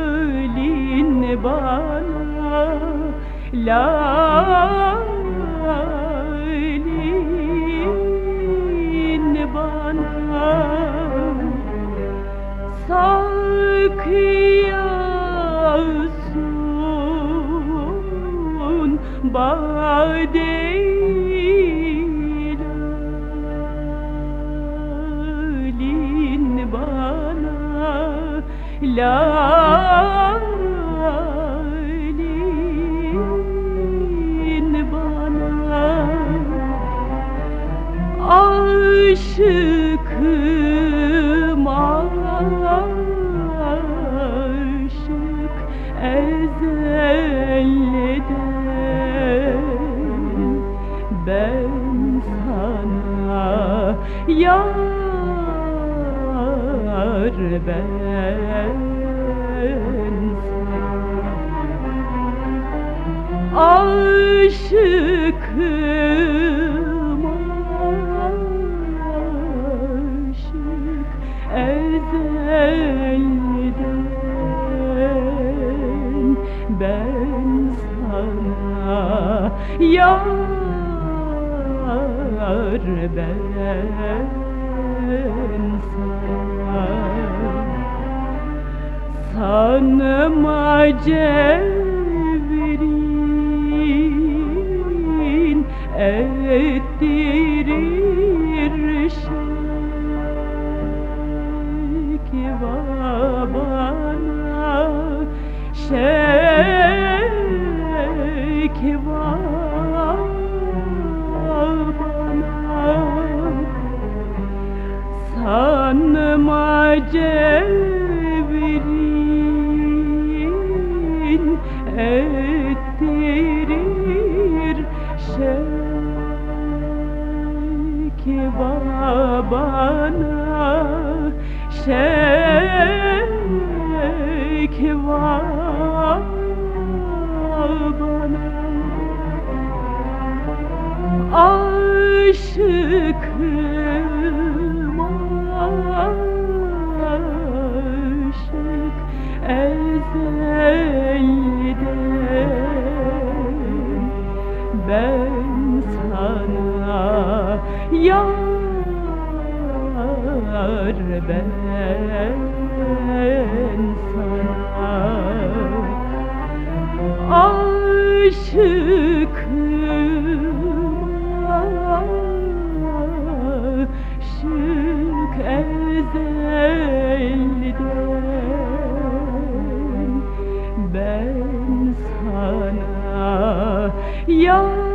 Lalin bana. Lalin bana. Sakıyasın Badelalin Lalin bana Aşıkım aşık ezelden Ben sana yar ben. Aşıkım aşık ezelden Ben sana yar ben Cevrin ettirir şekva bana şekva bana Sanma cevrin ettirir. Şekva bana şekva bana Aşıkım Ben sana yar ben ezelden Ben sana yar